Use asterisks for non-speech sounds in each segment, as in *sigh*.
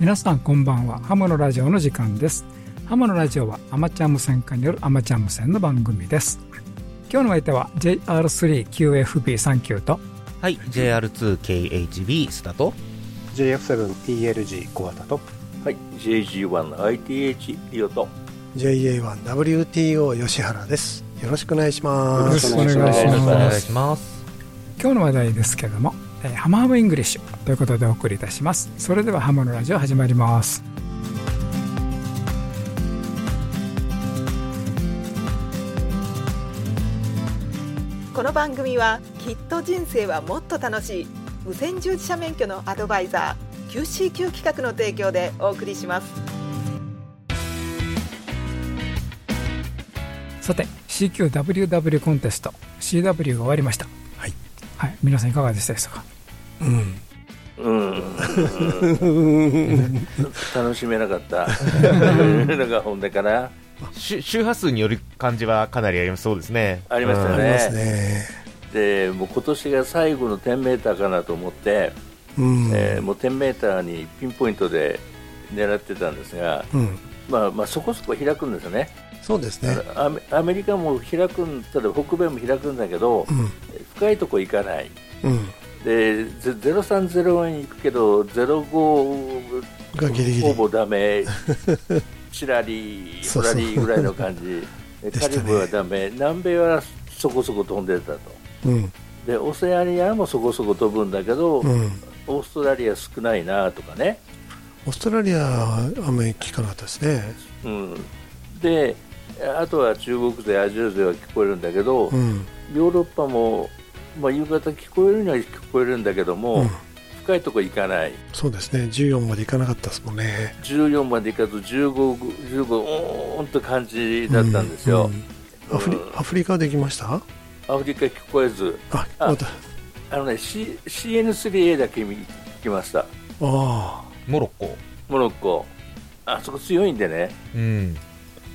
皆さんこんばんは。ハムのラジオの時間です。ハムのラジオはアマチュア無線化によるアマチュア無線の番組です。今日の相手は JR3QFB39 とはい JR2KHB スタと JF7ELG 小型とはい JG1ITH リオと JA1WTO 吉原です。よろしくお願いします。よろしくお願いします。お願いします。今日の話題ですけども、えーハムハムイングリッシュということでお送りいたします。それではハムのラジオ始まります。この番組はきっと人生はもっと楽しい無線従事者免許のアドバイザー QCQ 企画の提供でお送りします。さて CQWW コンテスト CW が終わりましたはい、はい、皆さんいかがでしたでしょうか？うん。うん。楽しめなかった。*laughs* のが本音かな？周周波数による感じはかなりありそうですね。ありましたね。ありますね。でもう今年が最後の 10m かなと思って、うん、えーもう 10m にピンポイントで狙ってたんですが、うん。まあ、まあそこそこ開くんですよね。そうですね。アメアメリカも開くんただ北米も開くんだけど、うん深いとこ行かない。うん。でゼ0304に行くけど05がギリギリ。ほぼダメ。*laughs* チラリそうそう。フラリぐらいの感じ。カリブはダメ。南米はそこそこ飛んでたと。うん。でオセアニアもそこそこ飛ぶんだけど、うん。オーストラリア少ないなとかね、オーストラリアはあんまり聞かなかったですね。うん、であとは中国勢アジア勢は聞こえるんだけど、うん。ヨーロッパも、まあ、夕方聞こえるには聞こえるんだけども、うん。深いとこ行かない。そうですね。14までいかなかったですもんね。14まで行かず15、15おーんと感じだったんですよ、うんアフリうん。アフリカできました？アフリカ聞こえずああまた。あのね、C、CN3A だけ見聞きました。あモロッコ。モロッコ。あそこ強いんでね。うん。あ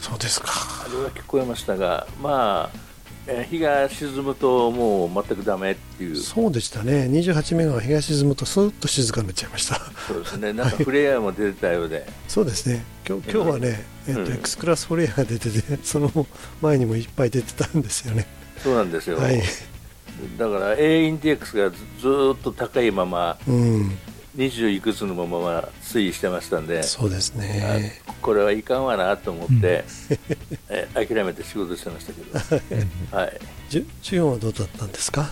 そうですか。あれは聞こえましたがまあえー日が沈むともう全くダメっていう。そうでしたね。28メガが東沈むとスーッと静かになっちゃいました。そうですね。なんかフレアも出てたようで。そうですね。今日今日はね、えっとうん。X クラスフォレアが出てて *laughs* その前にもいっぱい出てたんですよね。そうなんですよ、はい。だから A インデックスがずっと高いままうん20いくつのまま推移してましたんでそうですね。あこれはいかんわなと思って、*laughs* えー諦めて仕事してましたけど、はい、じゅ14はどうだったんですか？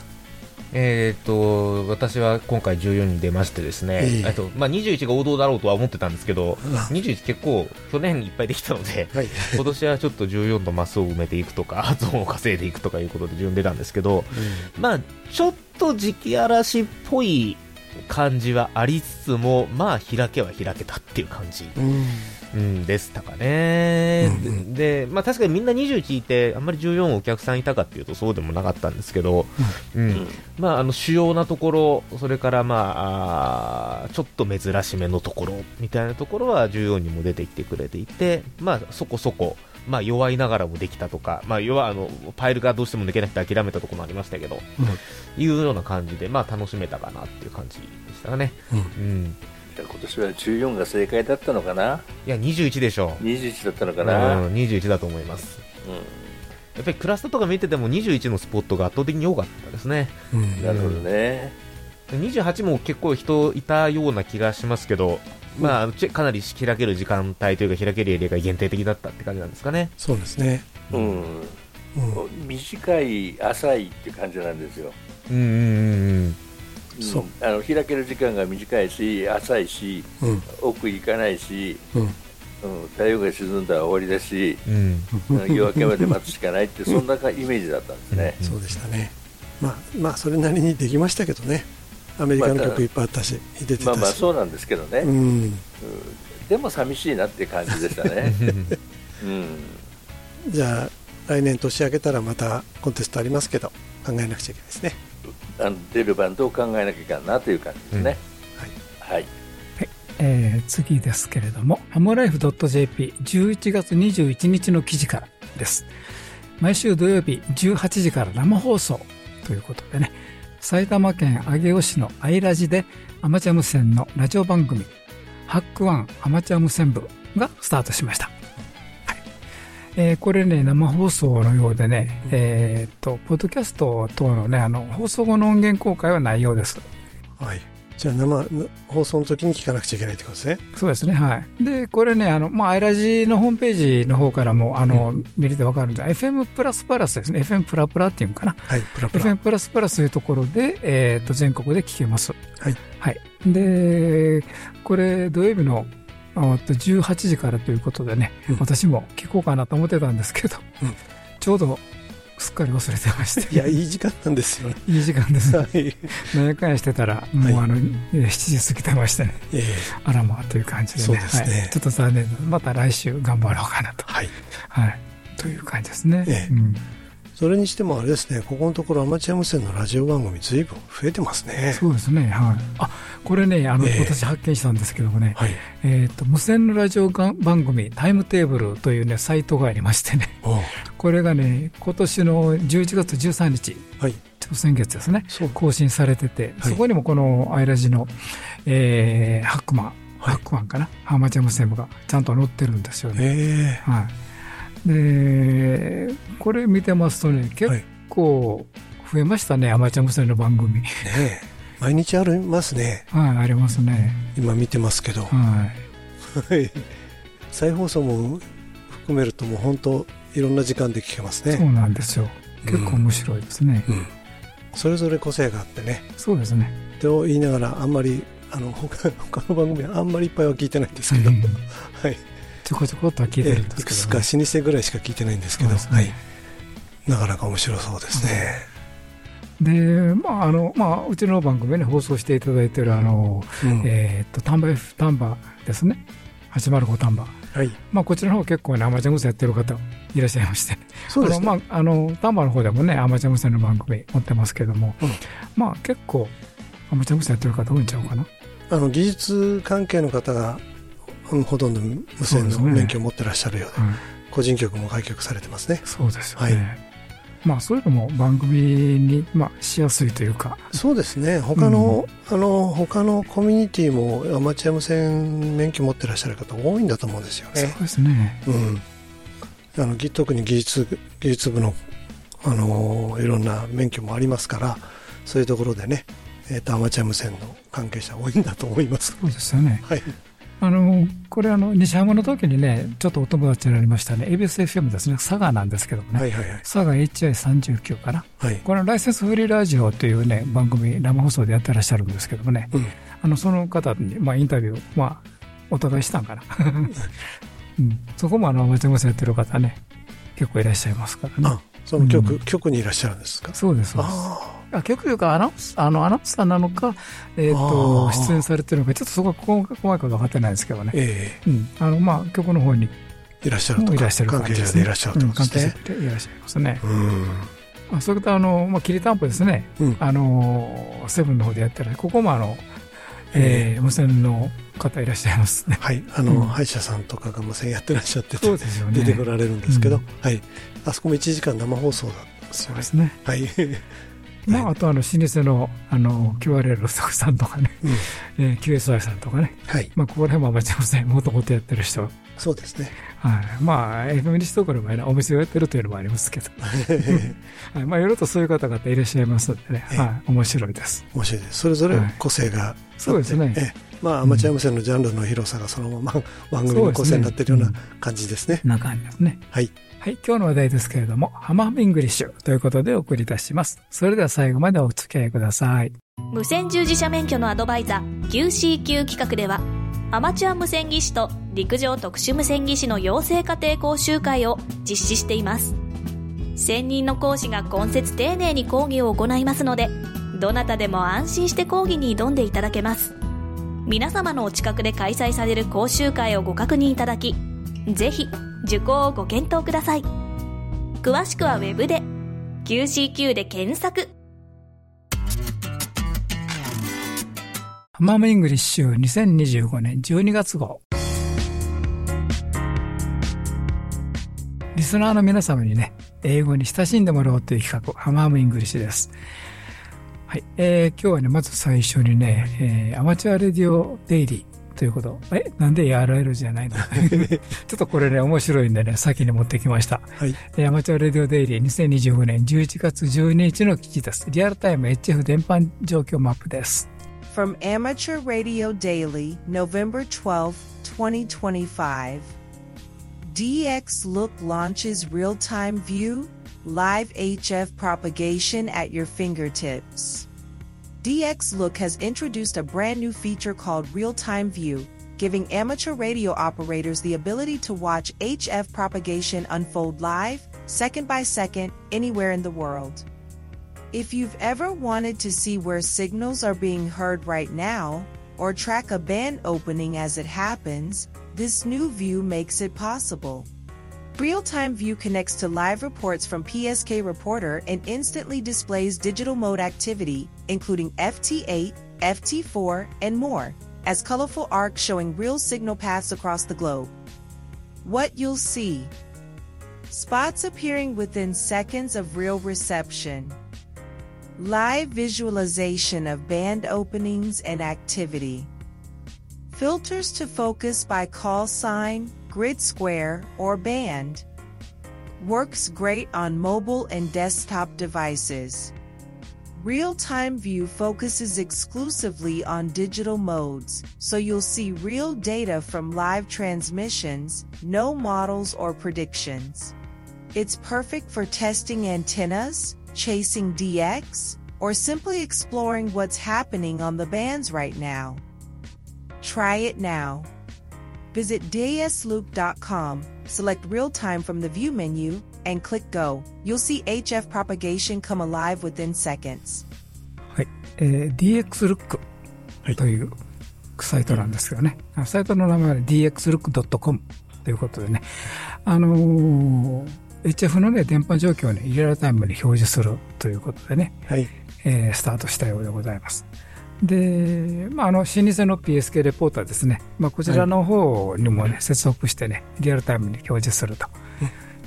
えっと私は今回14に出ましてですね、ええ。えっとまあ、21が王道だろうとは思ってたんですけど、うん21結構去年いっぱいできたので、はい。*laughs* 今年はちょっと14のマスを埋めていくとか、ゾーンを稼いでいくとかいうことで順出たんですけど、まあ、ちょっと時期嵐っぽい感じはありつつも、まあ、開けは開けたっていう感じ、うん。うん、でしたかね。うんうん。で、まあ、確かにみんな21いて、あんまり14お客さんいたかっていうとそうでもなかったんですけど、うん。うん。まあ、あの主要なところ、それから、まあ、あーちょっと珍しめのところみたいなところは14にも出てきてくれていて、まあ、そこそこ、まあ、弱いながらもできたとか、まあ、弱あのパイルがどうしても抜けなくて諦めたところもありましたけど、いうような感じで、まあ、楽しめたかなっていう感じでしたね。うんうん、今年は14が正解だったのかな？いや、21でしょう。21だったのかな、うん、21だと思います。やっぱりクラスタとか見てても21のスポットが圧倒的に多かったですね。うんうんなるほどね、28も結構人いたような気がしますけど、まあ、ちかなり開ける時間帯というか開けるエリアが限定的だったって感じなんですかね。そうですね。うん。うん。短い浅いって感じなんですよ、うんうんうんうん。そう。あの開ける時間が短いし浅いしうん。奥行かないし、うん。うん、太陽が沈んだら終わりだし、夜明けまで待つしかないってそんなかイメージだったんですね、そうでしたね。まあまあそれなりにできましたけどねアメリカの曲いっぱいあったし出てたし。まあまあそうなんですけどね、ううん。んでも寂しいなって感じでしたね、*laughs* うん、じゃあ来年年明けたらまたコンテストありますけど考えなくちゃいけないですね。あの出るバンドを考えなきゃいけないなという感じですね、はい、えー次ですけれども、ハムライフ .jp11 月21日の記事からです。毎週土曜日18時から生放送ということでね、埼玉県上尾市のアイラジでアマチュア無線のラジオ番組ハックワンアマチュア無線部がスタートしました。はいえー、これね、生放送のようでね、えー、っと、ポッドキャスト等のね、あの、放送後の音源公開はないようです。はい。じゃあ生放送の時に聞かなくちゃいけないってことですね。そうですね、はい。で、これね、あの、まあ、アイラジのホームページの方からも、あの、うん、見れてわかるんで、FM プラスプラスですね。FM プラプラっていうのかな。はい、プラプラ。FM プラスプラスというところで、えっ、ー、と、全国で聞けます。はい。はい。で、これ、土曜日の18時からということでね、うん、私も聞こうかなと思ってたんですけど、うん、ちょうどすっかり忘れてまして。いや、いい時間なんですよね。いい時間です。はい。何やかんやしてたら、もうあの、はい、7時過ぎてましてね。ええあらまあという感じでね。ね、はい。ちょっと残念また来週頑張ろうかなと。はい。はい。という感じですね。ええ。うんそれにしてもあれですね、ここのところアマチュア無線のラジオ番組ずいぶん増えてますね。そうですね。はい。あ、これね、あの、えー、私発見したんですけどもね、はい、えっ、と、無線のラジオ番組タイムテーブルというね、サイトがありましてね、これがね、今年の11月13日、はい、先月ですね、更新されてて、はい、そこにもこのアイラジの、えー、ハックマン、ハックマンかな、アマチュア無線部がちゃんと載ってるんですよね。はい。でこれ見てますとね結構増えましたね、はい、アマチュア無線の番組。ね毎日ありますね。はい、ありますね。今見てますけど。はい。*laughs* 再放送も含めるともう本当いろんな時間で聞けますね。そうなんですよ。結構面白いですね。うん、うん、それぞれ個性があってね。そうですね。と言いながらあんまりあの他他の番組はあんまりいっぱいは聞いてないんですけど、はい。ちょこちょこっとは聞いてるんですけど、ね、いくつか老舗ぐらいしか聞いてないんですけど、ね、はい、なかなか面白そうですね。で、まあ、あの、まあ、うちの番組で、ね、放送していただいている、あの、うん、えっと、丹波 F、丹波ですね。805丹波。はい。まあ、こちらの方結構ね、アマチュア無線やってる方いらっしゃいまして。そうですね。あの、まあ、あの、丹波の方でもね、アマチュア無線の番組持ってますけども、うん、まあ、結構、アマチュア無線やってる方多いんちゃうかな。あの、技術関係の方がほとんど無線の免許を持ってらっしゃるようで、ね個人局も開局されてますね。そうですよね。はい。まあ、そういうのも番組に、まあ、しやすいというか。そうですね。他の、うん、あの他のコミュニティもアマチュア無線免許持ってらっしゃる方多いんだと思うんですよね。そうですね、うん、あの特に技術技術部のあのいろんな免許もありますからそういうところでね、えーと、アマチュア無線の関係者多いんだと思います。そうですよね、はいあの、これあの、西浜の時にね、ちょっとお友達になりましたね、ABSFM ですね、佐賀なんですけどもね、はいはいはい、佐賀 HI39 かな、はい、これライセンスフリーラジオというね、番組、生放送でやってらっしゃるんですけどもね、うん、あの、その方に、まあ、インタビュー、まあ、お互いしたんかな。*laughs* うん、そこもあの、アマチやってる方ね、結構いらっしゃいますからね。その局、うん、局にいらっしゃるんですか？そうです、そうです。あ局というかアナウンスあのアナウンサーなのか、えーと、出演されてるのかちょっとそこは細かいこと分かってないですけどね、えーうん。あのまあ、局の方にいらっしゃるといらっしゃる関係者でいらっしゃると、ね、関係者でいらっしゃいますね。うん。あそれとあの、まあ、きりたんぽですね、うん、あのセブンの方でやってるここもあの、えー、無線の方いらっしゃいますね。はい、あの、うん、歯医者さんとかが無線やってらっしゃってそうですよ、ね、出てこられるんですけど、うん、はい、あそこも1時間生放送だったんですよね。そうですね。はいまあ、あとあの老舗のあの QRL さんとかね、うん。えー、QSI さんとかね、はい。まあ、ここら辺もアマチュア無線もともとやってる人。そうですね、はい、まあ FM 西東京のお店をやってるというのもありますけど、*laughs* はい。まあ、いろいろとそういう方々いらっしゃいますのでね、はい、面白いです。面白いです。それぞれ個性が、はい、そうですね、えまあ、アマチュア無線のジャンルの広さがそのまま番組の個性になっているような感じですね。な感じですね。はい。はい、今日の話題ですけれども、ハマーミングリッシュということでお送りいたします。それでは最後までお付き合いください。無線従事者免許のアドバイザー QCQ 企画では、アマチュア無線技師と陸上特殊無線技師の養成家庭講習会を実施しています。専任の講師が今節丁寧に講義を行いますので、どなたでも安心して講義に挑んでいただけます。皆様のお近くで開催される講習会をご確認いただき、ぜひ受講をご検討ください。詳しくは Web で QCQ で検索。ハムハムイングリッシュ2025年12月号。リスナーの皆様にね、英語に親しんでもらおうという企画、ハムハムイングリッシュです。はい。えー、今日はね、まず最初にね、えー、 Amateur Radio Daily ということ。え、なんで ARL じゃないのちょっとこれね、面白いんでね、先に持ってきました。はい。えー Amateur Radio Daily 2025年11月12日の記事です。リアルタイム HF 電波状況マップです。From Amateur Radio Daily, November 12, 2025. DX Look launches real time view, live HF propagation at your fingertips. DX Look has introduced a brand new feature called Real Time View, giving amateur radio operators the ability to watch HF propagation unfold live, second by second, anywhere in the world. If you've ever wanted to see where signals are being heard right now, or track a band opening as it happens, this new view makes it possible. Real time view connects to live reports from PSK Reporter and instantly displays digital mode activity, including FT8, FT4, and more, as colorful arcs showing real signal paths across the globe. What you'll see spots appearing within seconds of real reception. Live visualization of band openings and activity. Filters to focus by call sign, grid square, or band. Works great on mobile and desktop devices. Real time view focuses exclusively on digital modes, so you'll see real data from live transmissions, no models or predictions. It's perfect for testing antennas, chasing DX, or simply exploring what's happening on the bands right now. Try it now. Visit dsloop.com, select real time from the view menu, and click go. You'll see HF propagation come alive within seconds. はい。えー DXLOOK というサイトなんですけどね。あサイトの名前は dxlook.com ということでね。あのー HF のね、電波状況をね、リアルタイムに表示するということでね、はい。えースタートしたようでございます。で、まあ、あの、老舗の PSK レポーターですね。まあ、こちらの方にもね、接続してね、リアルタイムに表示すると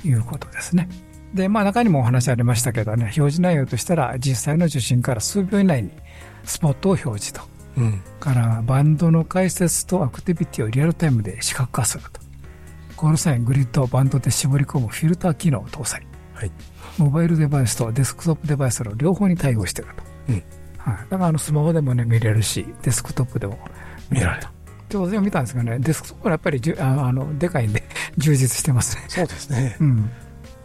いうことですね。で、まあ、中にもお話ありましたけどね、表示内容としたら、実際の受信から数秒以内にスポットを表示と。うん。から、バンドの解説とアクティビティをリアルタイムで視覚化すると。この際、グリッドをバンドで絞り込むフィルター機能を搭載。はい。モバイルデバイスとデスクトップデバイスの両方に対応していると。うんはい。だからあのスマホでもね、見れるし、デスクトップでも見れると。で、私も見たんですけどね、デスクトップはやっぱりじゅああの、でかいんで、*laughs* 充実してますね。そうですねう。ん。や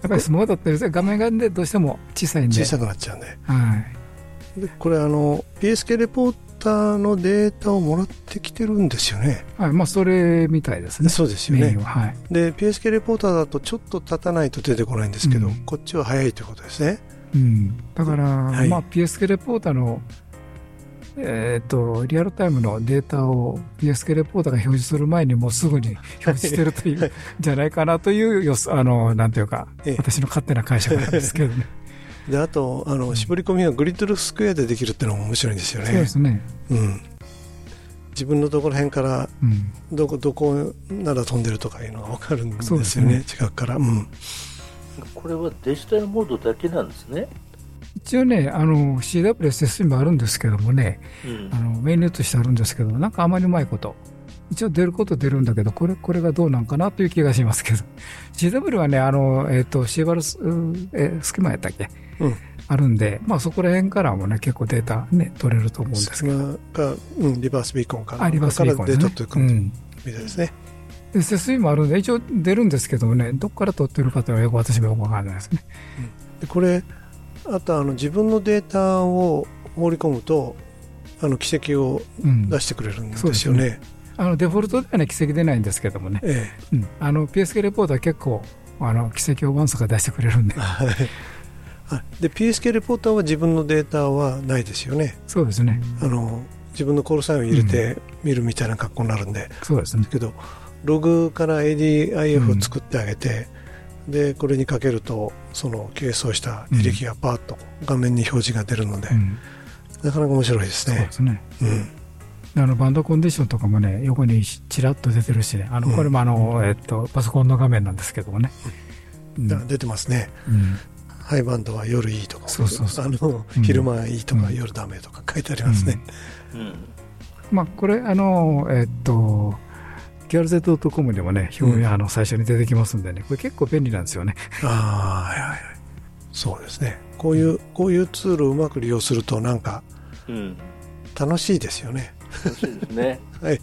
っぱりスマホだったら画面がね、どうしても小さいんで。小さくなっちゃうんで。はい。でこれあの PSK レポーターのデータをもらってきてるんですよね。はい。まあ、それみたいですね。そうですよねは。はい。で PSK レポーターだとちょっと経たないと出てこないんですけど、うんこっちは早いということですね。うん。だから、はいまあ、PSK レポーターの、えっ、と、リアルタイムのデータを PSK レポーターが表示する前にもうすぐに表示してるという、はいじゃないかなというよす、あの、なんていうか、ええ私の勝手な解釈なんですけどね。であとあの絞り込みがグリッドルスクエアでできるっていうのも面白いんですよねそうで。すね。うん、自分のところ辺からうん。どこどこなら飛んでるとかいうのが分かるんですよねね近くから。うんこれはデジタルモードだけなんですね。一応ね、あの、CWSS もあるんですけどもね、うんあの、メニューとしてあるんですけど、なんかあまりうまいこと。一応出ること出るんだけど、これ、これがどうなんかなという気がしますけど。*laughs* CW はね、あの、えっ、と、シーバルス、うんえー、隙間やったっけ？うんあるんで、まあそこら辺からもね、結構データね、取れると思うんです隙けど。うん、リバースビーコンからあ、リバースビーコンね。データ取ってく。みたいですね。で、SSE もあるんで、一応出るんですけどもね、どこから取ってるかというのはよく私もよくわからないですね。でこれあとあの自分のデータを放り込むとあの軌跡をうん。出してくれるんですそうですよね。あの、デフォルトではね、奇跡出ないんですけどもね。えうん。あの、PSK レポートは結構、あの、奇跡をワンサが出してくれるんで *laughs* で PSK レポーターは自分のデータはないですよね。そうですね。あの自分のコールサインを入れて見るみたいな格好になるんで、そうですね。けどログから ADIF を作ってあげて、でこれにかけるとその計算した履歴がパーッと画面に表示が出るので、うん。なかなか面白いですねそうで。すね。うんあの、バンドコンディションとかもね、横にちらっと出てるしね。あの、うんこれもあの、えっと、パソコンの画面なんですけどもね。うんだ出てますね。うんハイバンドは夜いいとか、昼間いいとか、うん夜ダメとか書いてありますね。うんまあ、これ、あの、えっと、ギャルゼドットコムでもね、表うんあの最初に出てきますんでね、これ結構便利なんですよね。ああ、はいはいはい。そうですね。こういう、こういうツールをうまく利用すると、なんかうん楽しいですよね。楽しいですね *laughs* はい。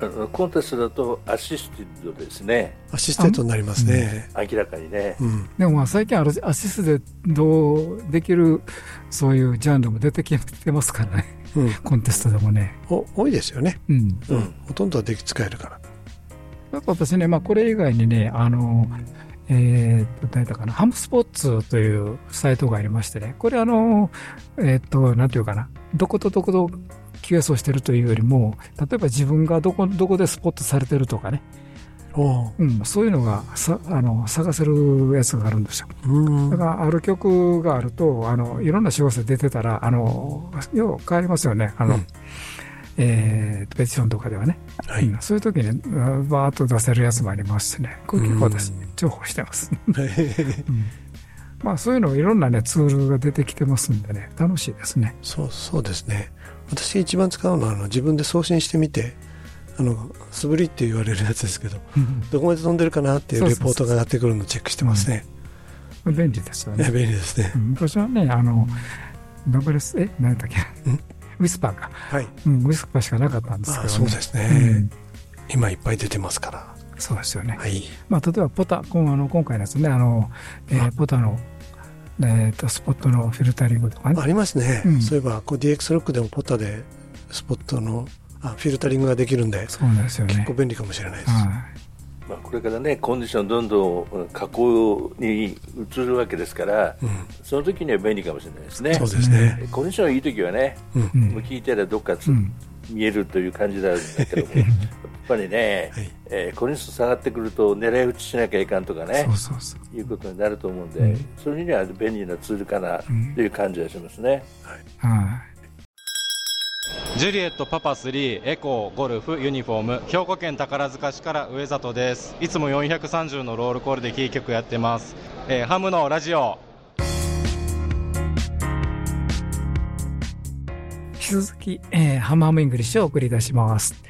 あのコンテストだと assisted ですねアシステントになりますね。明らかにねうん。でもまあ最近アシスでどうできるそういうジャンルも出てきてますからね、うん。コンテストでもね。お多いですよね。うん。うん。うんほとんどはでき使えるから。やっぱ私ね、まあこれ以外にね、あの、えー、と、誰だかな、ハムスポッツというサイトがありましてね、これあの、えっ、と、なんていうかな、どことどこと QS をしてるというよりも、例えば自分がどこ、どこでスポットされてるとかね、おう。うん、そういうのがさあの探せるやつがあるんですよ。うん。だからある曲があると、あのいろんな小説出てたら、あのよう変わりますよね、あの、うんえーペティションとかではね。はい。うんそういう時にうんバーッと出せるやつもありますしね、これ結構私、重宝してます。*laughs* うんまあそういうのいろんなね、ツールが出てきてますんでね、楽しいですね。そう、そうですね。私が一番使うのは、あの、自分で送信してみて、あの、素振りって言われるやつですけど、どこまで飛んでるかなっていうレポートが上がってくるのをチェックしてますね。便利ですよねね。*laughs* 便利ですねう。ん昔はね、あの、ダブルス、え、何だっけ？んウィスパーか。はい。うん、ウィスパーしかなかったんですけどね。あそうですうねん。今いっぱい出てますから。そうですよね。はい。まあ、例えばポタ、今あの今回のやつね、あの、えーポタの、えー、とスポットのフィルタリングとかね。ありますね。うんそういえば、こう DX ロックでもポタでスポットのあフィルタリングができるんで、そうなんですよね結構。便利かもしれないです。はまあ、これからねコンディションどんどん加工に移るわけですからうん。その時には便利かもしれないですねそうですね。コンディションがいい時はねうん。もう聞いたらどっかつ、うん見えるという感じなんだけども *laughs* やっぱりね、はいえーコンディション下がってくると狙い撃ちしなきゃいかんとかねそうそうそう。いうことになると思うんで、うんそれには便利なツールかなうんという感じはしますね。はジュリエットパパ3エコーゴルフユニフォーム兵庫県宝塚市から上里ですいつも430のロールコールでキー局やってます、えーハムのラジオ。引き続き、えーハムハムイングリッシュをお送りいたします。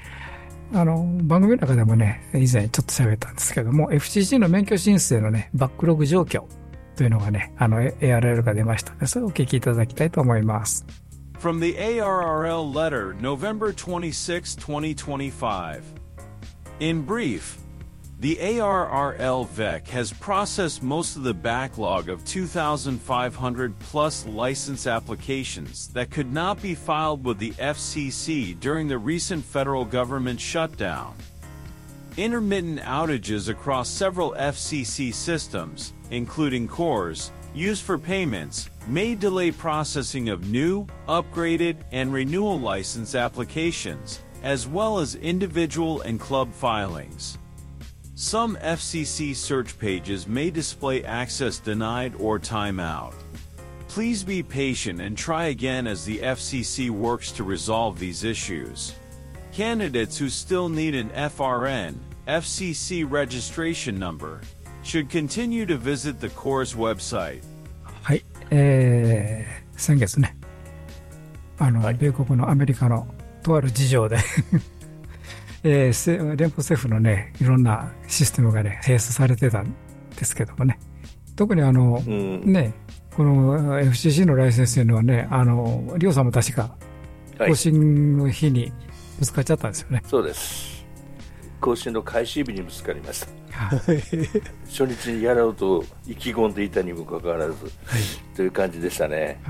あの、番組の中でもね、以前ちょっと喋ったんですけども、FCC の免許申請のね、バックログ状況というのがね、あの、ARL が出ましたので、それをお聞きいただきたいと思います。From the ARRL letter, November 26, 2025. In brief, the ARRL VEC has processed most of the backlog of 2,500 plus license applications that could not be filed with the FCC during the recent federal government shutdown. Intermittent outages across several FCC systems, including cores, used for payments, may delay processing of new, upgraded, and renewal license applications, as well as individual and club filings. Some FCC search pages may display access denied or timeout. Please be patient and try again as the FCC works to resolve these issues. Candidates who still need an FRN, FCC registration number, should continue to visit the Core's website. はい。えー、先月ね、あの、はい。米国のアメリカのとある事情で、*laughs* えーせ連邦政府のね、いろんなシステムがね、閉鎖されてたんですけどもね、特にあの、うん。ね、この FCC のライセンスというのはね、あの、リオさんも確か、はい。更新の日にぶつかっちゃったんですよね。そうです。更新の開始日にぶつかりました。はい初日にやろうと意気込んでいたにもかかわらず、という感じでしたね、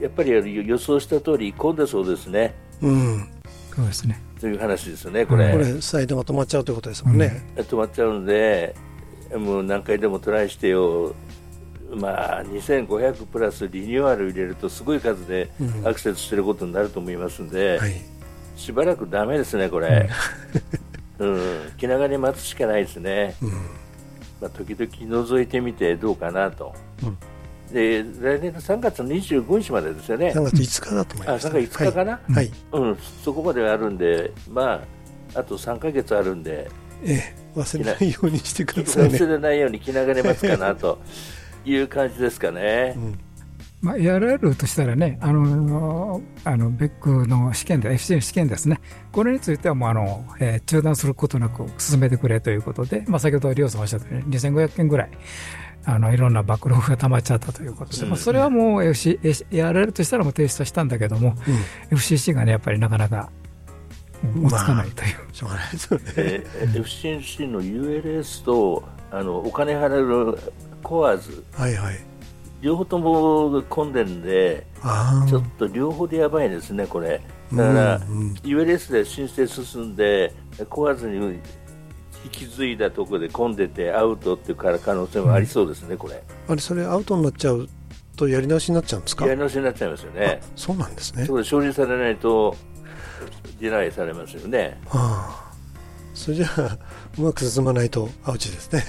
やっぱり予想した通り混んでそうですね。うん。そうですね。という話ですよねこれ、これ、サイトが止まっちゃうということですもんね。止まっちゃうのでもう何回でもトライしてよ。まあ、2500プラスリニューアル入れるとすごい数でうん。アクセスしてることになると思いますんで、はい。しばらくダメですね、これ、うん、気長に待つしかないですね、うん。まあ、時々覗いてみてどうかなと、うんで来年の3月の25日までですよね、3月5日だと思いあます。3月5日かな、はい。はい。うん、そこまであるんで、まあ、あと3ヶ月あるんで、ええ、忘れないようにしてくださいね。*laughs* 忘れないように気長に待つかなという感じですかね。うんまあ、ARL としたらね、あの、あの、ベックの試験で、FC の試験ですね。これについてはもう、あの、えー、中断することなく進めてくれということで、まあ、先ほどリオさんおっしゃったように、2500件ぐらい、あの、いろんなバックログが溜まっちゃったということで、うん、まあ、それはもう FC、ARL としたらもう提出したんだけども、うん、FCC がね、やっぱりなかなか、追いつかないという。まあ、しょうがないですよね。*laughs* えー、FCC の ULS と、あの、お金払うコアズ。はいはい。両方とも混んでるんで、ちょっと両方でやばいですね、これ。だから、うんうん、ULS で申請進んで、壊わずに引き継いだところで混んでてアウトっていう可能性もありそうですね、うん、これ。あれ、それアウトになっちゃうとやり直しになっちゃうんですか？やり直しになっちゃいますよね。そうなんですね。そこで承認されないと、ディナイされますよね。はあそれじゃあ、うまく進まないとアウチですね。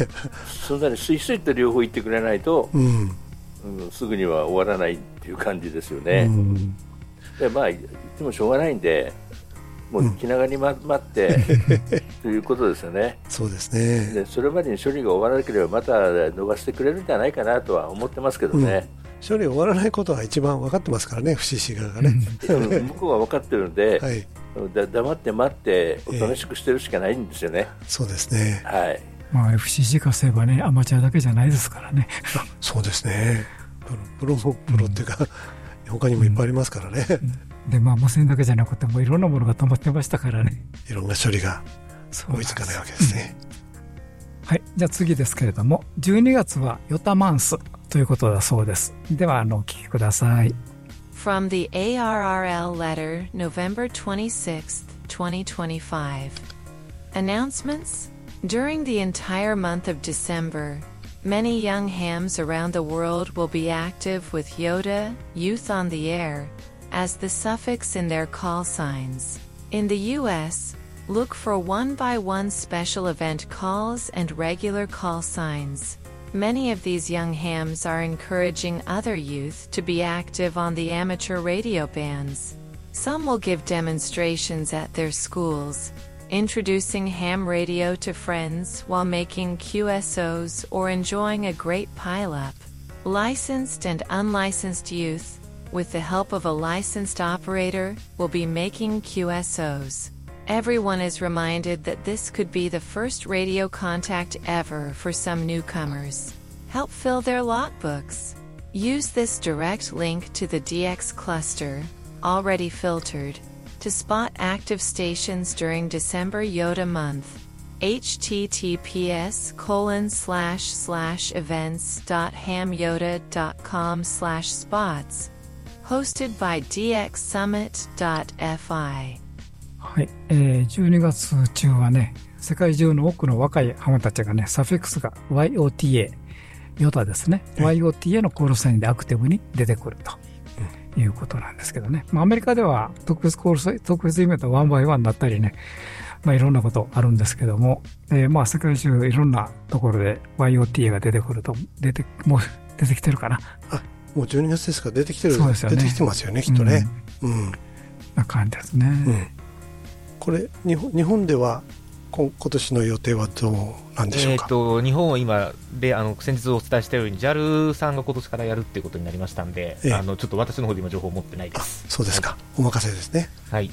そんなにスイスイと両方言ってくれないと、うん、うん、すぐには終わらないっていう感じですよね。うん、でまあ、言ってもしょうがないんで、もう気長に待って、*laughs* ということですよね。そうですねでそれまでに処理が終わらなければ、また伸ばしてくれるんじゃないかなとは思ってますけどね。処理終わらないことは一番分かってますからね、FCC 側がね。向こうは分かってるんで、はい、だ黙って待って、おとなしくしてるしかないんですよね。えー、そうですね。はい。まあ、FCC 化すればね、アマチュアだけじゃないですからね。そうですね。プロもプロっていうか、うん、他にもいっぱいありますからね。うん、で、まあ、無線だけじゃなくて、もいろんなものが溜まってましたからね。いろんな処理が追いつかないわけですね。はい。じゃあ次ですけれども、12月はヨタマンスということだそうです。では、あの、お聞きください。From the ARRL letter, November 26th, 2025. Announcements During the entire month of December, many young hams around the world will be active with Yoda, Youth on the Air, as the suffix in their call signs. In the US, look for one by one special event calls and regular call signs. Many of these young hams are encouraging other youth to be active on the amateur radio bands. Some will give demonstrations at their schools, introducing ham radio to friends while making QSOs or enjoying a great pileup. Licensed and unlicensed youth, with the help of a licensed operator, will be making QSOs. Everyone is reminded that this could be the first radio contact ever for some newcomers. Help fill their logbooks. Use this direct link to the DX cluster, already filtered, to spot active stations during December Yoda month. https colon slash slash events dot hamyoda.com slash spots hosted by dxsummit.fi はい、えー、12月中はね、世界中の多くの若いハモたちがね、サフィックスが YOTA、ヨタですね、YOTA のコールサインでアクティブに出てくると。いうことなんですけどね。まあ、アメリカでは特別コール、特別イベントワンバイワンだったりね、まあ、いろんなことあるんですけども、えー、まあ、世界中いろんなところで YOTA が出てくると、出て、もう出てきてるかな。あ、もう12月ですか出てきてるそうですよね。出てきてますよね、きっとね。うん。うん、な感じですね。うん。これ、日本日本では今年の予定はどうなんでしょうか、えーと、日本は今であの先日お伝えしたように JAL さんが今年からやるっていうことになりましたんで、えー、あのちょっと私の方で今情報を持ってないです。そうですか、はい、お任せですね。はい。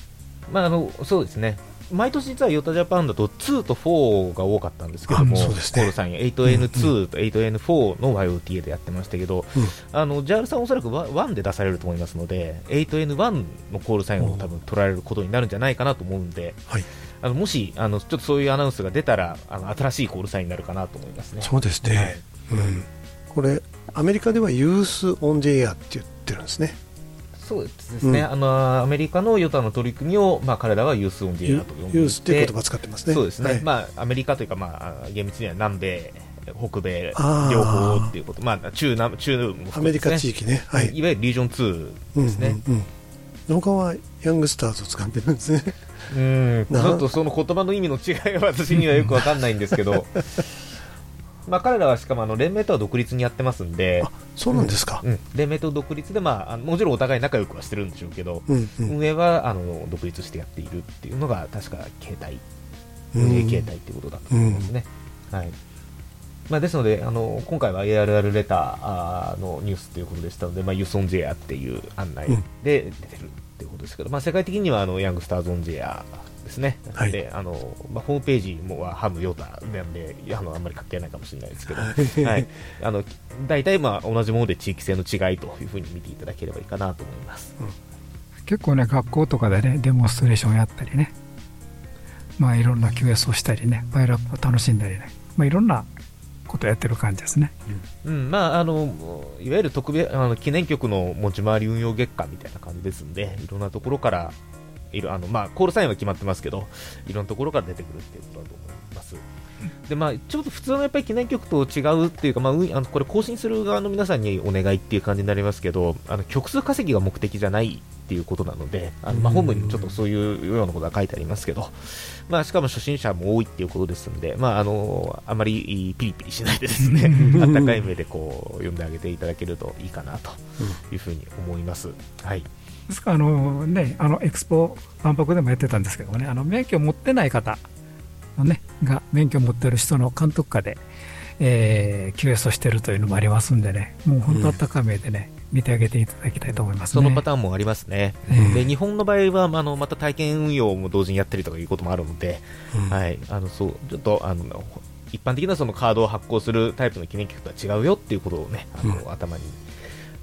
まああのそうですね。毎年実はヨタジャパンだと2と4が多かったんですけども、そうですね、コールさん 8N2 と 8N4 の YOTA でやってましたけど、うん、あの JAL さんおそらく1で出されると思いますので 8N1 のコールサインを多分取られることになるんじゃないかなと思うんで、はいあのもしあのちょっとそういうアナウンスが出たらあの新しいコールサインになるかなと思いますね。そうですね、はい、うん、これアメリカではユース・オン・ジェイアって言ってるんですね。そうですね、うん、あのアメリカのヨタの取り組みを、まあ、彼らはユース・オン・ジェイアと呼んでユースっていう言葉を使ってますね。そうですね、はい、まあ、アメリカというか、まあ、厳密には南米北米両方っていうこと、まあ、中南中も、ね、アメリカ地域ね、はい、いわゆるリージョン2ですね。うんうんうん。他はヤングスターズを使ってるんですね。うん、ちょっとその言葉の意味の違いは私にはよくわかんないんですけど、*laughs* *laughs* まあ彼らはしかもあの連盟とは独立にやってますんで、そうなんですか、うん、連盟と独立で、まあ、もちろんお互い仲良くはしてるんでしょうけど、うんうん、運営はあの独立してやっているっていうのが、確か携帯、運営形態っていうことだと思いますね。はい。まあ、ですのであの今回は ARR レターのニュースということでしたので、まあ、ユソンジェアっていう案内で出てるっていうことですけど、うん、まあ、世界的にはあのヤングスターズ・オン・ジェアですね、はい、であのまあ、ホームページもはハム、ヨタなんであのあんまり関係ないかもしれないですけど、はい、あの大体まあ同じもので地域性の違いというふうに見ていただければいいかなと思います、うん、結構ね、学校とかでね、デモンストレーションやったりね、まあ、いろんな QS をしたりね、パイロットを楽しんだりね、まあ、いろんなことやってる感じですね、うん、うん、まあ、あのいわゆる特別あの記念局の持ち回り運用月間みたいな感じですんで、いろんなところからいるあの、まあ、コールサインは決まってますけど、いろんなところから出てくるっていうことだと思います。でまあ、ちょっと普通のやっぱり記念曲と違うっていうか、まあ、あのこれ更新する側の皆さんにお願いっていう感じになりますけどあの曲数稼ぎが目的じゃないっていうことなのであの、まあ、本部にちょっとそういうようなことが書いてありますけど、まあ、しかも初心者も多いっていうことですので、まあ、あのあまりピリピリしないでですねあったかい目でこう読んであげていただけるといいかなというふうに思います。はいですからあの、ね、あのエクスポ万博でもやってたんですけどね、あの免許を持ってない方の、ね、が免許を持ってる人の監督下で、えー、QS をしてるというのもありますんでね、もう本当、あったかめでね、うん、見てあげていただきたいと思います、ね、そのパターンもありますね、えー、で日本の場合はあのまた体験運用も同時にやったりとかいうこともあるので、うん、はい、あのそうちょっとあの一般的なそのカードを発行するタイプの記念曲とは違うよっていうことをね、あの、うん、頭に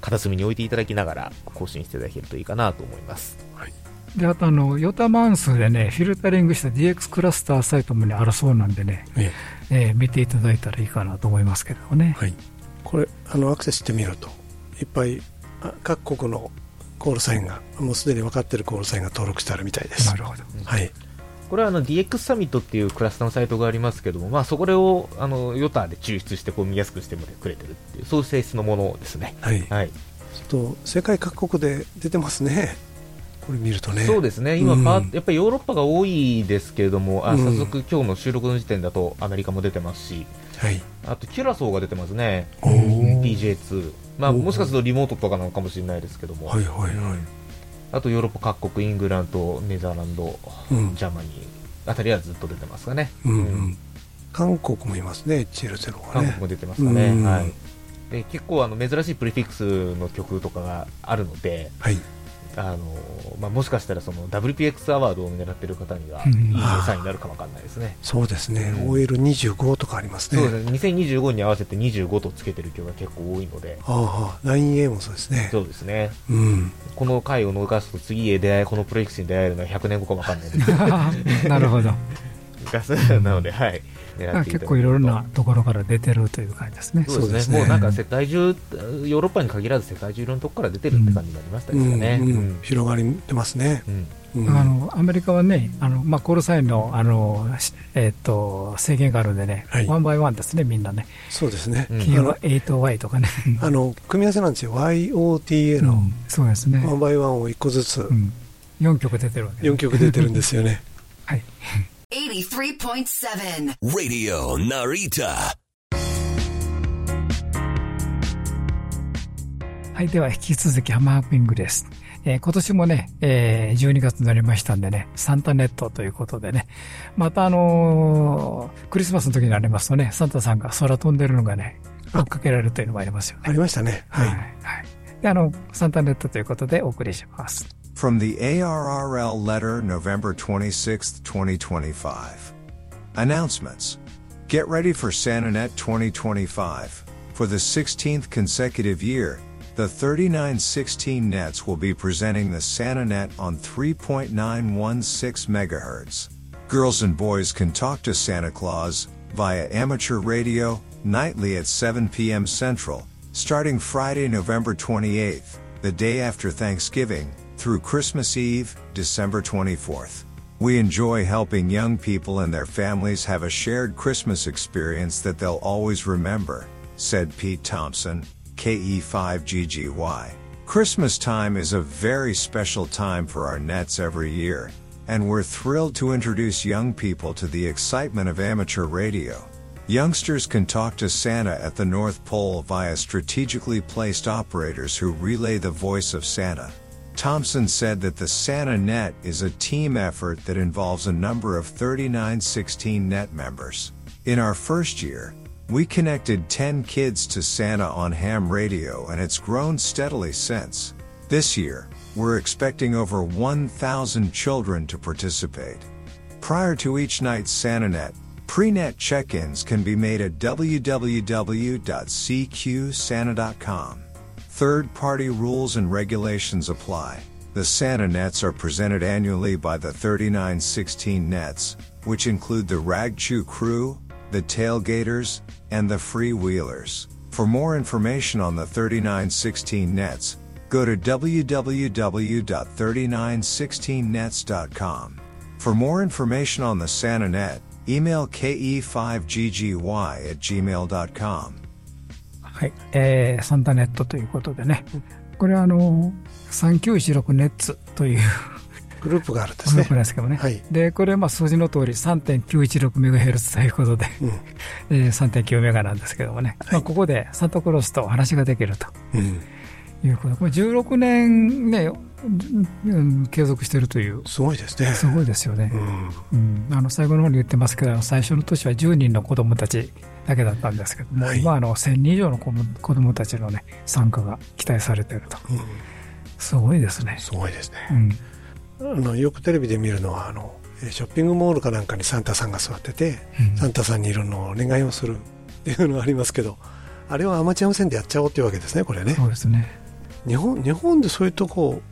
片隅に置いていただきながら更新していただけるといいかなと思います。はい。であとあの、ヨタマンスでね、フィルタリングした DX クラスターサイトも、ね、あるそうなんでね、ええ。えー、見ていただいたらいいかなと思いますけどね。はい、これあの、アクセスしてみると、いっぱい各国のコールサインが、もうすでに分かっているコールサインが登録してあるみたいです。なるほど、はいこれはあの DX サミットっていうクラスターのサイトがありますけども、まあ、そこをあのヨタで抽出してこう見やすくしてもくれてるっていうそういう性質のものですね。はい、はいと世界各国で出てますね。これ見るとね。そうですね。今、うん、やっぱりヨーロッパが多いですけれども、あ早速今日の収録の時点だとアメリカも出てますし、はい、あとキュラソーが出てますね。PJ2。まあもしかするとリモートとかなのかもしれないですけども。はいはいはい。あとヨーロッパ各国、イングランド、 Netherland、うん、 Germany あたりはずっと出てますかね。うん、うん、韓国もいますね、HL0 がね。韓国も出てますかね。はい。で結構あの珍しいプリフィックスの曲とかがあるので、はい、あのまあ、もしかしたらその WPX アワードを狙っている方にはいい餌になるかもわかんないですね、そうですね、うん、OL25 とかありますね、そうですね。2025に合わせて25とつけてる曲が結構多いので、ああ 9A もそうですね、そうですね、うん、この回を逃すと次へ出会い、このプロフィックスに出会えるのは100年後かもわかんないです。*laughs* なるほど。なので、はい、結構いろいろなところから出てるという感じですね。そうですね。もうなんか世界中、ヨーロッパに限らず世界中いろんなところから出てるって感じになりましたですね。うんうん広がってますね。あのアメリカはね、あのまあ、コールサインのあの、えー、と制限があるんでね、 one by one ですね、みんなね。そうですね。キーは 8Y とかね。*laughs* あの組み合わせなんですよ、YOTA の、そうですね。 one by one を1個ずつ、うん、4曲出てるわけ、ね、4曲出てるんですよね。*laughs* はい。83.7 Radio Narita はい、では引き続きハマーピングです。えー、今年もね、えー、12月になりましたんでね、サンタネットということでね、またあのー、クリスマスの時になりますとね、サンタさんが空飛んでるのがね、追っかけられるというのもありますよね。ありましたね。はい。はい。で、あの、サンタネットということでお送りします。From the ARRL letter November 26, 2025. Announcements. Get ready for SantaNet 2025. For the 16th consecutive year, the 3916 nets will be presenting the SantaNet on 3.916 MHz. Girls and boys can talk to Santa Claus via amateur radio nightly at 7 p.m. Central, starting Friday, November 28th, the day after Thanksgiving, through Christmas Eve, December 24th. We enjoy helping young people and their families have a shared Christmas experience that they'll always remember, said Pete Thompson, KE5GGY. Christmas time is a very special time for our nets every year, and we're thrilled to introduce young people to the excitement of amateur radio. Youngsters can talk to Santa at the North Pole via strategically placed operators who relay the voice of Santa. Thompson said that the Santa Net is a team effort that involves a number of 3916 net members. In our first year, We connected 10 kids to Santa on ham radio and it's grown steadily since. This year, we're expecting over 1,000 children to participate. Prior to each night's SantaNet, pre-net check-ins can be made at www.cqsanta.com. Third-party rules and regulations apply. The Santa Nets are presented annually by the 3916 Nets, which include the Rag Chew Crew, the Tailgaters, and the Freewheelers. For more information on the 3916 Nets, go to www.3916nets.com. For more information on the Santa Net, email ke5ggy at gmail.com. はい、えー、サンタネットということでね、これはあの、3916ネッツというグループがあるんですね。グループなんですけどね。はい、で、これはまあ数字の通り 3.916MHz ということで、うん。えー、3.9メガなんですけどもね、はい、まあここでサンタクロースと話ができると。うん。いうこと。これ16年ね、うん、継続しているという。すごいですね。すごいですよね、うん、うん、あの最後の方に言ってますけど最初の年は10人の子どもたちだけだったんですけども、はい、今あの1000人以上の子どもたちの、ね、参加が期待されていると、うん、すごいですね。すごいですね、うん、あのよくテレビで見るのはあのショッピングモールかなんかにサンタさんが座ってて、うん、サンタさんにいるのをお願いをするっていうのがありますけどあれはアマチュア無線でやっちゃおうっていうわけですねこれね。そうですね。日本日本でそういうとこ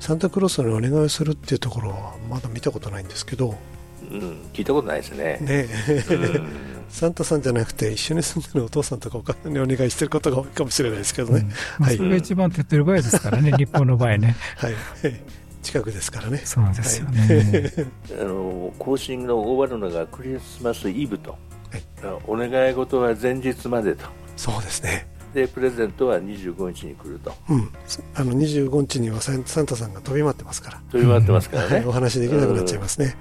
サンタクロースにお願いをするっていうところはまだ見たことないんですけど、うん、聞いたことないですね。ね、うん、サンタさんじゃなくて一緒に住んでるお父さんとかお母さんにお願いしてることが多いかもしれないですけどね、うん、はい、それが一番手っ取り早いですからね *laughs* 日本の場合ね。はい。近くですからね。そうですよね、はい、*laughs* あの更新の終わるのがクリスマスイブと、はい、お願い事は前日までと。そうですね。でプレゼントは25日に来ると、うん、あの25日にはサンタさんが飛び回ってますから。飛び回ってますからね、お話できなくなっちゃいますね、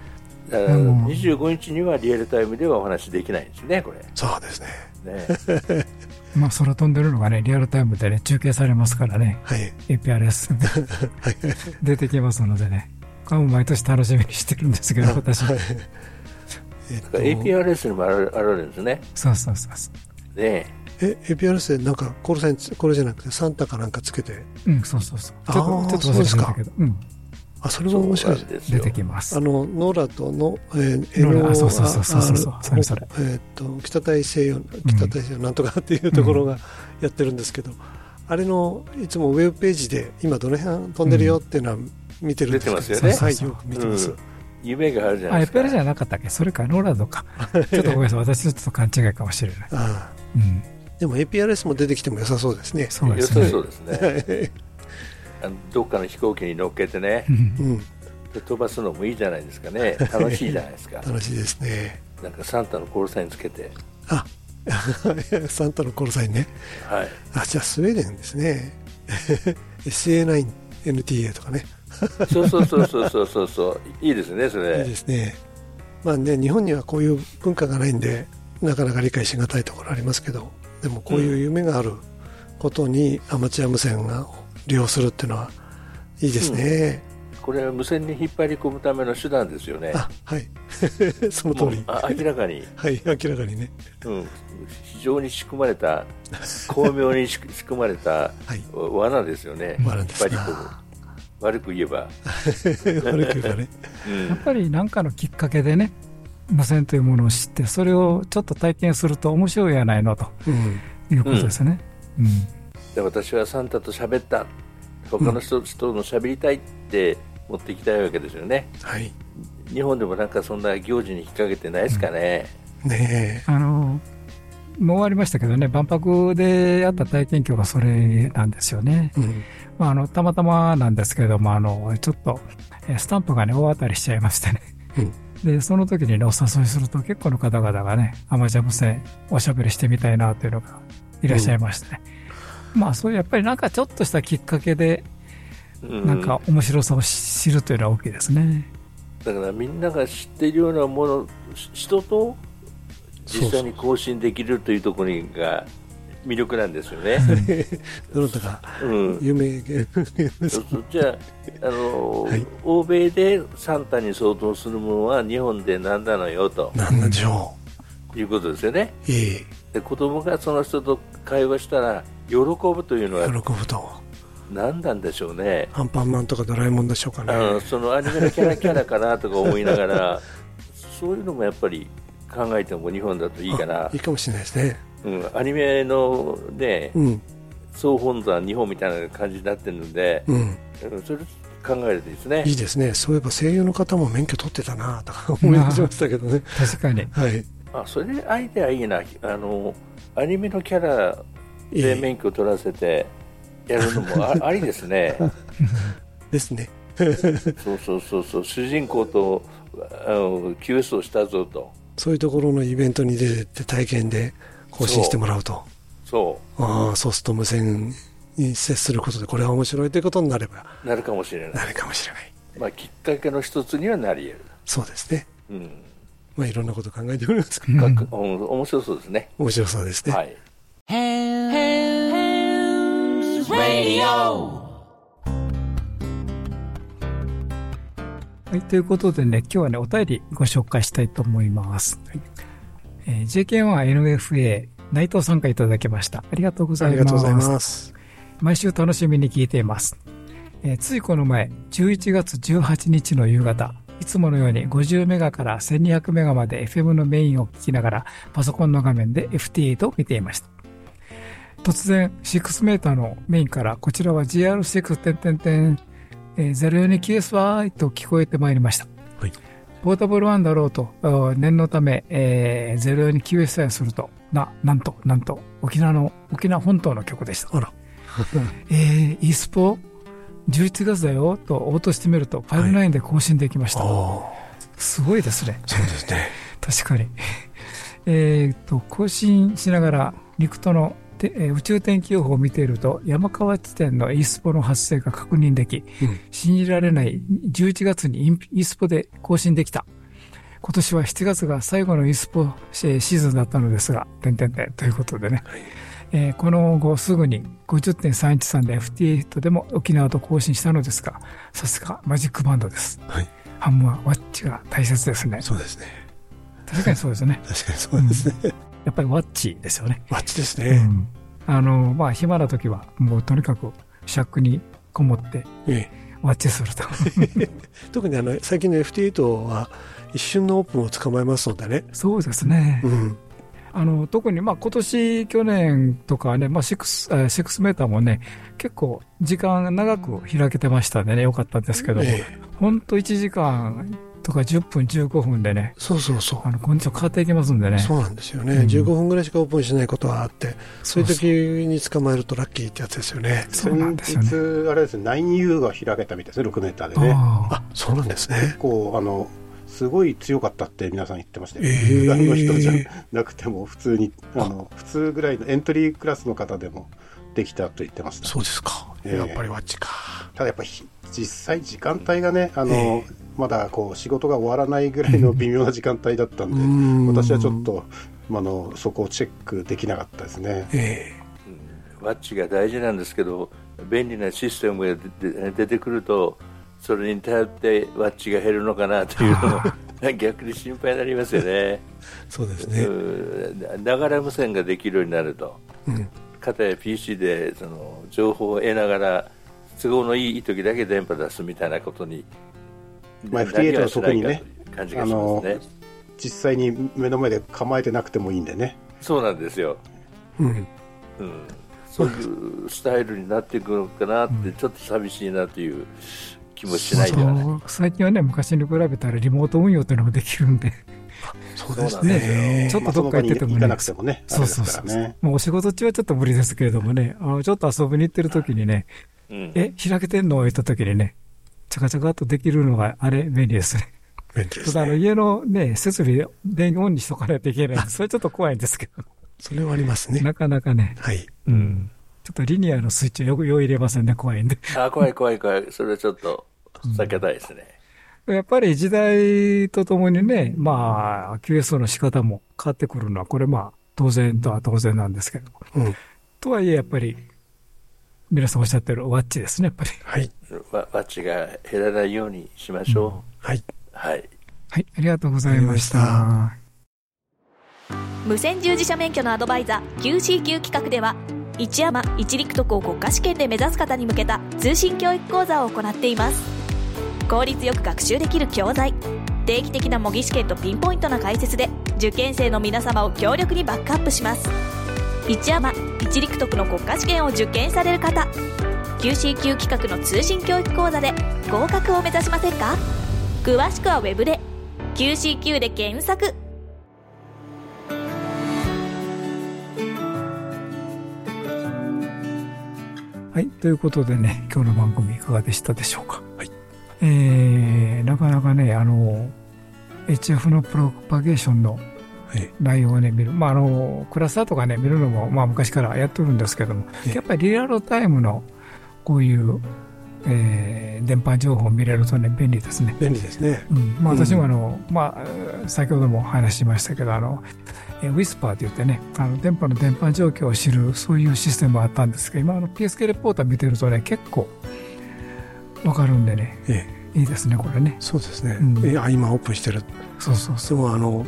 だから25日にはリアルタイムではお話できないんですねこれ。そうですね。ね。*laughs* まあ空飛んでるのがねリアルタイムでね中継されますからね、はい、APRS *laughs* はい、出てきますのでね。これも毎年楽しみにしてるんですけど私、はい。えっと、APRS にもあるあるんですね。そうそうそうねえ、エピアルスでなんか、コールサイン、これじゃなくて、サンタかなんかつけて。うん、そうそうそう。ちょっと、ちょっと忘れてたけど。うん。あ、それも面白いです出てきます。あの、ノーラとの、えー、NO、あ、そうそうそうそうそうそれそれ。えっと、北大西洋、北大西洋なんとかっていうところがやってるんですけど、あれの、いつもウェブページで、今どの辺飛んでるよっていうのは見てるんですけど、出てますよね。はい、よく見てます。夢があるじゃないですか。あ、エペルじゃなかったっけ？それか、ノーラドか。ちょっとごめんなさい。私ちょっと勘違いかもしれない。ああ。うん。でも APRS も出てきても良さそうですね。そうですね。そうですね。*laughs* どっかの飛行機に乗っけてね、うん、で飛ばすのもいいじゃないですかね。*laughs* 楽しいじゃないですか。楽しいですね。なんかサンタのコールサインつけて。あ、*laughs* サンタのコールサインね。はい。あ、じゃあスウェーデンですね。*laughs* SA9NTA とかね。そうそうそうそうそうそうそういいですねそれ。いいですね。まあね日本にはこういう文化がないんでなかなか理解しがたいところありますけど。でもこういう夢があることにアマチュア無線が利用するっていうのはいいですね、うん、これは無線に引っ張り込むための手段ですよね。はい。*laughs* その通り。明らかに。はい明らかにね、うん、非常に仕組まれた巧妙に仕組まれた罠ですよね、はい、引っ張り込む。悪く言えば。*laughs* 悪く言えばね、*laughs* うん、やっぱり何かのきっかけでね無線というものを知ってそれをちょっと体験すると面白いやないのと、いうことですね、うんで私はサンタと喋った。他の人,、とも喋りたいって持っていきたいわけですよね、はい、日本でもなんかそんな行事に引っ掛けてないですかね、ねあのもう終わりましたけどね、万博でやった体験教がそれなんですよね。うん、まあ、あのたまたまなんですけれども、あのちょっとスタンプがね、大当たりしちゃいましてね、うん。で、その時にね、お誘いすると結構の方々がね、アマチュア無線おしゃべりしてみたいなというのがいらっしゃいましてね。うん、まあそういうやっぱりなんかちょっとしたきっかけで、なんか面白さを知るというのは大きいですね。だからみんなが知っているようなもの、人と実際に更新できるというところが魅力なんですよね。どなたか、うん、夢じゃあ、あの、はい、欧米でサンタに相当するものは日本で何なのよと。何なんでしょう。いうことですよね。えで子供がその人と会話したら喜ぶというのは喜ぶと。何なんでしょうね。アンパンマンとかドラえもんでしょうかね。あのそのアニメのキャラキャラかなとか思いながら *laughs* そういうのもやっぱり考えても日本だといいかな。いいかもしれないですね、うん、アニメのね、うん、総本山日本みたいな感じになってるので、うん、それ考えるといいですね。いいですね。そういえば声優の方も免許取ってたなとか思い出しましたけどね。確かに。はい。あそれでアイデアいいな。あのアニメのキャラで免許取らせてやるのもあ *laughs* ありですね。ですね。そうそうそうそう。主人公とあの QS をしたぞと。そういうところのイベントに出て体験で更新してもらうと。そう。ああそうすると無線に接することでこれは面白いということになれば。なるかもしれない。なるかもしれない。まあきっかけの一つにはなり得る。そうですね。うん。まあいろんなこと考えております。か、うん、面白そうですね。面白そうですね。はい Radio はい、ということでね、今日はね、お便りご紹介したいと思います。はいえー、JK1NFA 内藤さんからいただきました。ありがとうございます。ありがとうございます。毎週楽しみに聞いています。えー、ついこの前、11月18日の夕方、いつものように50メガから1200メガまで FM のメインを聞きながら、パソコンの画面で FT8 を見ていました。突然、6メーターのメインから、こちらは GR6 点点点、えー、02QSY と聞こえてまいりました。はい。ポータブルワンだろうと、念のため、えー、02QSY すると、な、なんと、なんと、沖縄の、沖縄本島の曲でした。あら。*laughs* えー、e スポ11月だよと応答してみると、59で更新できました。はい、すごいですね。そうですね。*laughs* 確かに。えっと、更新しながら、陸とので宇宙天気予報を見ていると山川地点のイースポの発生が確認でき、うん、信じられない11月にイースポで更新できた。今年は7月が最後のイースポシーズンだったのですが、点々点ということでね。はい、えー、この後すぐに50.313で FT8 でも沖縄と更新したのですが、さすがマジックバンドです。はい、ハムはワッチが大切ですね。そうですね。確かにそうですね。確かにそうですね。うんやっぱりワッチですよね。ワッチですね。うん、あの、まあ、暇な時は、もうとにかく、尺にこもって、ええ、ワッチすると。*laughs* 特にあの、最近の FT8 は、一瞬のオープンを捕まえますのでね。そうですね。うん。あの特にまあ今年、去年とかね、まあ6、6メーターもね、結構時間長く開けてましたんでね、よかったんですけど、本当1時間とか10分、15分でね、そうそうそう。あの、コンディション変わっていきますんでね。そうなんですよね。うん、15分ぐらいしかオープンしないことはあって、そういう時に捕まえるとラッキーってやつですよね。そうなんですよね。あれですね、9U が開けたみたいですね、6メーターでね。あそうなんですね。結構、あの、すごい強かったって皆さん言ってましたよ、ね。えー、の人じゃなくても、普通に、あの、普通ぐらいのエントリークラスの方でもできたと言ってました。そうですか。えー、やっぱりワッチか。ただやっぱり、実際時間帯がね、あの、えーまだこう仕事が終わらないぐらいの微妙な時間帯だったんで、私はちょっと、あのそこをチェックできなかったですね。えー、ワッチが大事なんですけど、便利なシステムが出てくると、それに頼ってワッチが減るのかなというのも *laughs* 逆に心配になりますよね。そうですね。ながら無線ができるようになると、うん、かたや PC でその情報を得ながら都合のいい時だけ電波出すみたいなことにまあ、FT8 は特にね、あの実際に目の前で構えてなくてもいいんでね。そうなんですよ。うん。うん、そういうスタイルになっていくのかなって、ちょっと寂しいなという気もしないではない。最近はね、昔に比べたらリモート運用というのもできるんで。そうですね。ちょっとどっか行っててもね。もねそうそうそう。もうお仕事中はちょっと無理ですけれどもね、あのちょっと遊びに行ってる時にね、うん、え、開けてんの？言った時にね、チャカチャカっとできるのが、あれ、便利ですね。便利です、ね。ただ、あの、家のね、設備、電源オンにしとかないといけないそれちょっと怖いんですけど。それはありますね。なかなかね。はい。うん。ちょっとリニアのスイッチよく用意入れませんね、怖いんで。あ、怖い怖い怖い。それはちょっと避けたいですね。うん、やっぱり時代とともにね、まあ、QSO の仕方も変わってくるのは、これまあ、当然とは当然なんですけど。うん。とはいえ、やっぱり、皆さんおっしゃってるワッチですね、やっぱり。はい。ワッチが減らないようにしましょう。うん、はい。はい。はい、ありがとうございました。無線従事者免許のアドバイザー QCQ 企画では一山一陸徳を国家試験で目指す方に向けた通信教育講座を行っています効率よく学習できる教材定期的な模擬試験とピンポイントな解説で受験生の皆様を強力にバックアップします一山一陸徳の国家試験を受験される方 QCQ 企画の通信教育講座で合格を目指しませんか？詳しくはウェブで QCQ で検索はい。ということでね、今日の番組いかがでしたでしょうか？はい。えー、なかなかね、あの、HF のプロパゲーションの内容をね、見る。まあ、あの、クラスターとかね、見るのも、まあ、昔からやってるんですけども、やっぱりリアルタイムの、こういう、えー、電波情報を見れるとね、便利ですね。便利ですね。うん。まあ、私もあの、うん、まあ、先ほども話しましたけど、あの、えウィスパーと言ってね、あの電波の電波状況を知る、そういうシステムがあったんですけど、今、あの PSK レポーター見てるとね、結構わかるんでね、ええ、いいですね、これね。そうですね。うん、今オープンしてる。そうそうそう。あの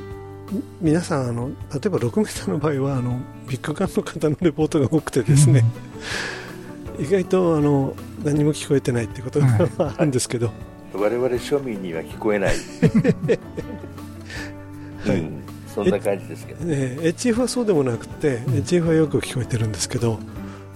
皆さんあの、例えば6メーターの場合はあのビッグカンの方のレポートが多くてですね、うん、意外とあの何も聞こえてないってことが、はい、あるんですけど、我々庶民には聞こえない。*laughs* はい、うん。そんな感じですけど、ね、HF はそうでもなくて、うん、HF はよく聞こえてるんですけど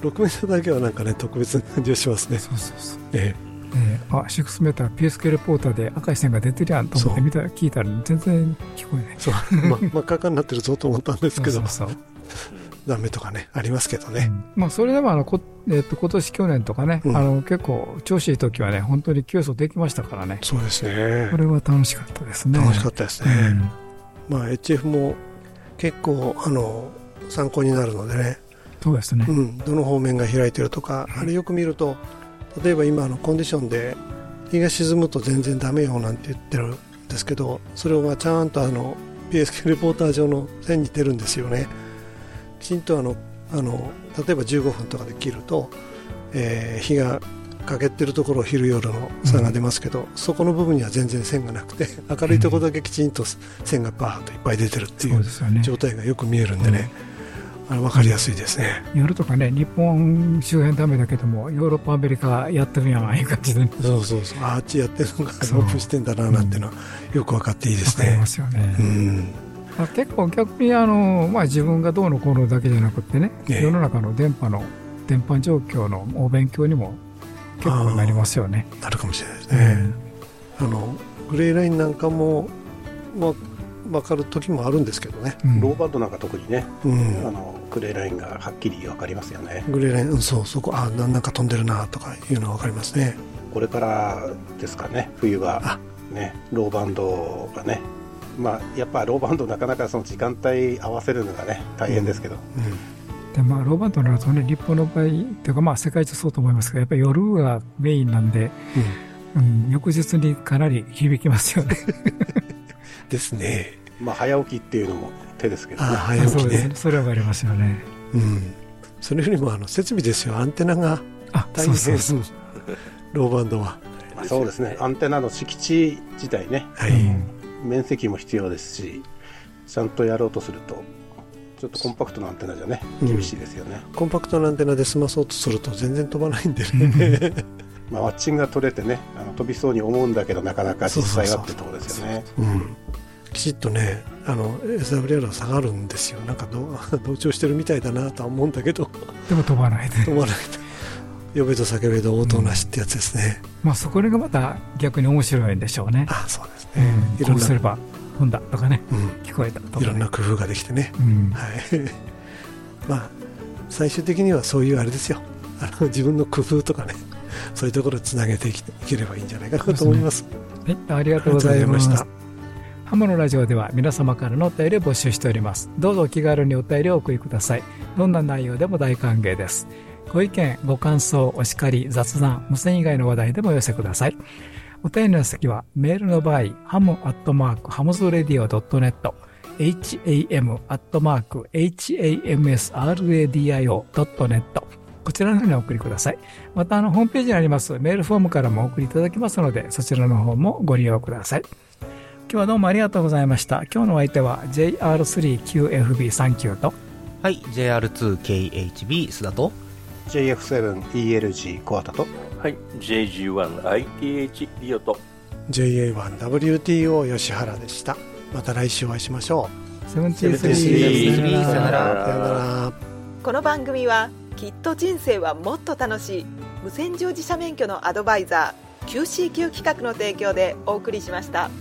6メーターだけはなんかね特別な感じがしますね。そうそうそう。えええー、あ6メーター PSK レポーターで赤い線が出てるやんと思って見た聞いたら全然聞こえない。そう、ま、真っ赤かになってるぞと思ったんですけど *laughs* そうダメとかねありますけどね、うん、まあ、それでもあのこ、えー、と今年去年とかね、うん、あの結構調子いい時はね本当に競争できましたからね。そうですね。これは楽しかったですね。楽しかったですね、うん。まあ、HF も結構あの参考になるのでね。そうですね、うん、どの方面が開いてるとか、あれよく見ると例えば今のコンディションで日が沈むと全然だめよなんて言ってるんですけどそれがちゃんとあの PSK レポーター上の線に出るんですよね。きちんとあのあの例えば15分とかで切ると、えー、日がかけてるところ昼夜の差が出ますけど、うん、そこの部分には全然線がなくて明るいところだけきちんと線がバーッといっぱい出てるっていう状態がよく見えるんでね、あ分かりやすいですね。夜とかね日本周辺ダメだけどもヨーロッパアメリカやってるやんああいう感じで、ね、そうそうそう。あっちやってるのがオープンしてんだななんていうのはよく分かっていいですね、分かりますよね、うん。結構逆にあの、まあ、自分がどうのこうのだけじゃなくてね、ええ、世の中の電波の電波状況のお勉強にも結構なりますよね。なるかもしれないですね、あのグレーラインなんかも、まあ、分かる時もあるんですけどね、うん、ローバンドなんか特にね、うん、あのグレーラインがはっきり分かりますよね。グレーライン、うん、そうそこあなんか飛んでるなとかいうのは分かりますね。これからですかね冬は。ねローバンドがね。まあやっぱローバンドなかなかその時間帯合わせるのがね大変ですけど、うんでまあ、ローバンドになるとね、日本の場合、というか、まあ、世界中そうと思いますけど、やっぱり夜がメインなんで、うん、うん、翌日にかなり響きますよね。*laughs* ですね。まあ、早起きっていうのも手ですけどね。早起きね。それはありますよね。うん。それよりも、あの、設備ですよ。アンテナが大変。そうそうそうローバンドは。そうですね。アンテナの敷地自体ね。はい。面積も必要ですし、ちゃんとやろうとすると、ちょっとコンパクトなアンテナじゃね、厳しいですよね、うん、コンパクトなアンテナで済まそうとすると全然飛ばないんでね *laughs* まあ、ワッチングが取れてねあの飛びそうに思うんだけどなかなか実際はってところですよねきちっとねあの SWR は下がるんですよ。なんか *laughs* 同調してるみたいだなとは思うんだけど。でも飛ばないで。飛ばないで。呼べと叫べと応答なしってやつですね、うん、まあそこがまた逆に面白いんでしょうね。あそうですね、うん、いろんな。すれば踏んだとかね、うん、聞こえたとか、ね、いろんな工夫ができてね、うん、はい。*laughs* まあ最終的にはそういうあれですよ。あの自分の工夫とかね。そういうところをつなげていければいいんじゃないかなと思います、ね、はい、ありがとうございましたハモのラジオでは皆様からのお便りを募集しております。どうぞお気軽にお便りをお送りください。どんな内容でも大歓迎です。ご意見ご感想お叱り雑談無線以外の話題でもお寄せください。お便りの先は、メールの場合、ハムアットマーク、ハムズレディオ .net、ham アットマーク、hamsradio.net、こちらの方にお送りください。また、あの、ホームページにありますメールフォームからもお送りいただきますので、そちらの方もご利用ください。今日はどうもありがとうございました。今日のお相手は JR3QFB39 と。はい JR2KHB 須田と。JF7ELG 小畑と。はい JG1ITH リオと。JA1WTO 吉原でした。また来週お会いしましょう。セブンティースリーさよなら。この番組はきっと人生はもっと楽しい。無線乗自社免許のアドバイザー QCQ 企画の提供でお送りしました。